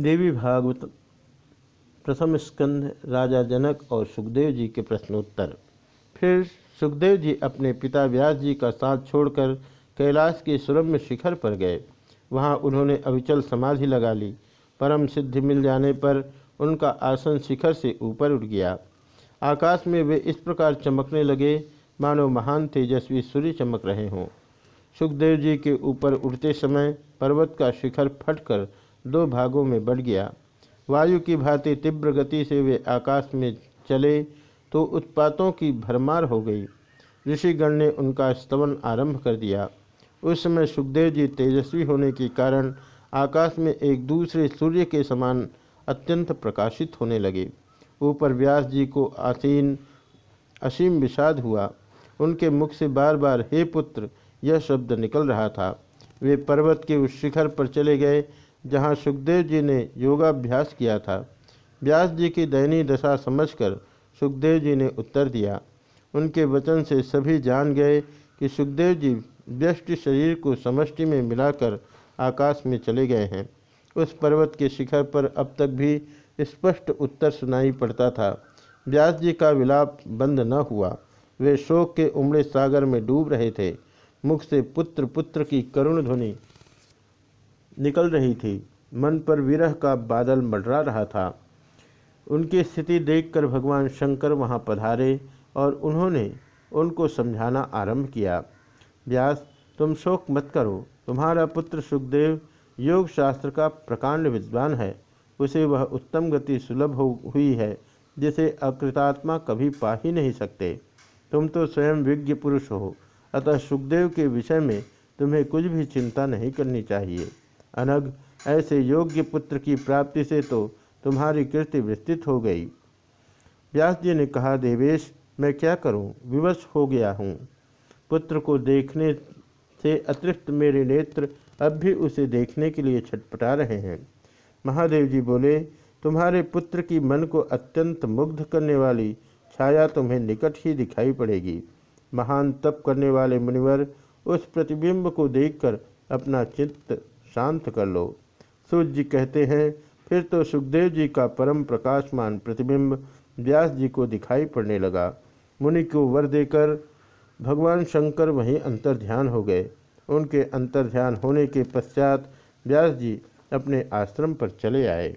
देवी भागवत, प्रथम स्कंध राजा जनक और सुखदेव जी के प्रश्नोत्तर। फिर सुखदेव जी अपने पिता व्यास जी का साथ छोड़कर कैलाश के सुरम्य शिखर पर गए। वहाँ उन्होंने अविचल समाधि लगा ली। परम सिद्धि मिल जाने पर उनका आसन शिखर से ऊपर उठ गया। आकाश में वे इस प्रकार चमकने लगे, मानो महान तेजस्वी सूर्य चमक रहे हों। सुखदेव जी के ऊपर उठते समय पर्वत का शिखर फटकर दो भागों में बढ़ गया। वायु की भांति तीव्र गति से वे आकाश में चले तो उत्पातों की भरमार हो गई। ऋषिगण ने उनका स्तवन आरंभ कर दिया। उस समय सुखदेव जी तेजस्वी होने के कारण आकाश में एक दूसरे सूर्य के समान अत्यंत प्रकाशित होने लगे। ऊपर व्यास जी को आसीन, असीम विषाद हुआ। उनके मुख से बार बार हे पुत्र, यह शब्द निकल रहा था। वे पर्वत के उस शिखर पर चले गए। जहाँ सुखदेव जी ने योगाभ्यास किया था। व्यास जी की दयनीय दशा समझकर सुखदेव जी ने उत्तर दिया। उनके वचन से सभी जान गए कि सुखदेव जी व्यष्ट शरीर को समष्टि में मिलाकर आकाश में चले गए हैं। उस पर्वत के शिखर पर अब तक भी स्पष्ट उत्तर सुनाई पड़ता था। व्यास जी का विलाप बंद न हुआ। वे शोक के उमड़े सागर में डूब रहे थे। मुख से पुत्र पुत्र की करुण ध्वनि निकल रही थी। मन पर विरह का बादल मंडरा रहा था। उनकी स्थिति देखकर भगवान शंकर वहाँ पधारे और उन्होंने उनको समझाना आरंभ किया, व्यास, तुम शोक मत करो। तुम्हारा पुत्र सुखदेव योग शास्त्र का प्रकांड विद्वान है। उसे वह उत्तम गति सुलभ हो, हुई है, जिसे अकृतात्मा कभी पा ही नहीं सकते। तुम तो स्वयं विज्ञ पुरुष हो। अतः सुखदेव के विषय में तुम्हें कुछ भी चिंता नहीं करनी चाहिए। अनग, ऐसे योग्य पुत्र की प्राप्ति से तो तुम्हारी कीर्ति विस्तृत हो गई। व्यास जी ने कहा, देवेश, मैं क्या करूँ? विवश हो गया हूँ। पुत्र को देखने से अतिरिक्त मेरे नेत्र अब भी उसे देखने के लिए छटपटा रहे हैं। महादेव जी बोले, तुम्हारे पुत्र की मन को अत्यंत मुग्ध करने वाली छाया तुम्हें निकट ही दिखाई पड़ेगी। महान तप करने वाले मुनिवर उस प्रतिबिंब को देखकर अपना चित्त शांत कर लो। सूर्य जी कहते हैं, फिर तो सुखदेव जी का परम प्रकाशमान प्रतिबिंब व्यास जी को दिखाई पड़ने लगा। मुनि को वर देकर भगवान शंकर वहीं अंतर ध्यान हो गए। उनके अंतर ध्यान होने के पश्चात व्यास जी अपने आश्रम पर चले आए।